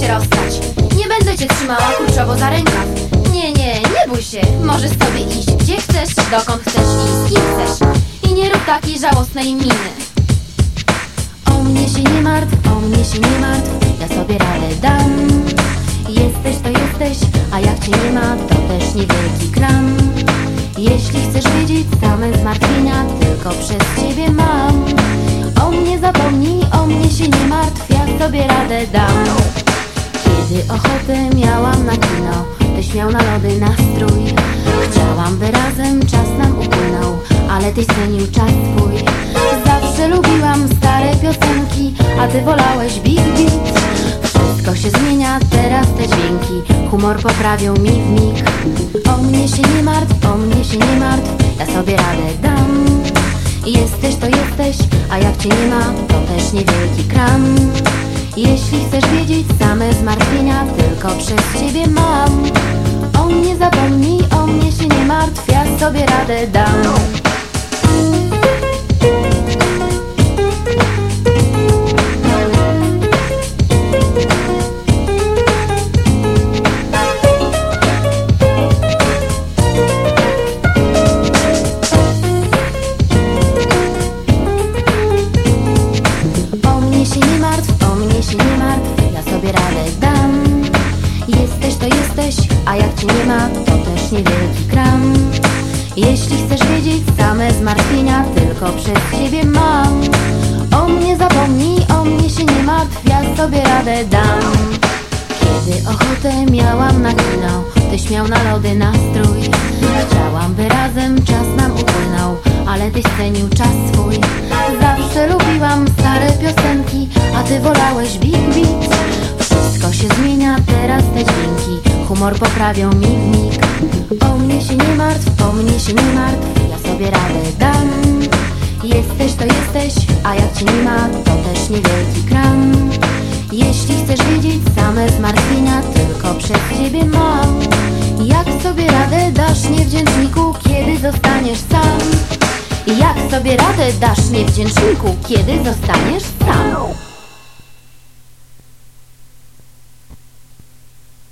się rozstać Nie będę cię trzymała kurczowo za rękaw. Nie, nie, nie bój się. Możesz sobie iść gdzie chcesz, dokąd chcesz i z kim chcesz. I nie rób takiej żałosnej miny. O mnie się nie martw, o mnie się nie martw. Ja sobie radę dam. Jesteś to jesteś, a jak cię nie ma To też niewielki kram. Jeśli chcesz wiedzieć same zmartwienia Tylko przez ciebie mam. O mnie zapomnij, o mnie się nie martw. Ja sobie radę dam Kiedy ochotę miałam na kino Tyś miał na lody nastrój. Chciałam, by razem czas nam upłynął Ale tyś cenił czas swój Zawsze lubiłam stare piosenki A ty wolałeś Big Beat. Wszystko się zmienia, teraz te dźwięki. Humor poprawią mi w mig. O mnie się nie martw, o mnie się nie martw Ja sobie radę dam. Jesteś to jesteś, a jak cię nie ma To też niewielki kram Jeśli chcesz wiedzieć same zmartwienia Tylko przez ciebie mam. O mnie zapomnij, o mnie się nie martw Ja sobie radę dam To też niewielki kram. Jeśli chcesz wiedzieć same zmartwienia Tylko przez ciebie mam. O mnie zapomnij, o mnie się nie martw Ja sobie radę dam. Kiedy ochotę miałam na kino Tyś miał na lody nastrój Chciałam, by razem czas nam upłynął Ale tyś cenił czas swój. Zawsze lubiłam stare piosenki A ty wolałeś Big Beat. Wszystko się zmienia, teraz te dźwięki Humor poprawią mi w mig O mnie się nie martw, o mnie się nie martw Ja sobie radę dam. Jesteś to jesteś, a jak cię nie ma To też niewielki kram. Jeśli chcesz wiedzieć same zmartwienia Tylko przez ciebie mam. Jak sobie radę dasz niewdzięczniku Kiedy zostaniesz sam? Jak sobie radę dasz niewdzięczniku Kiedy zostaniesz sam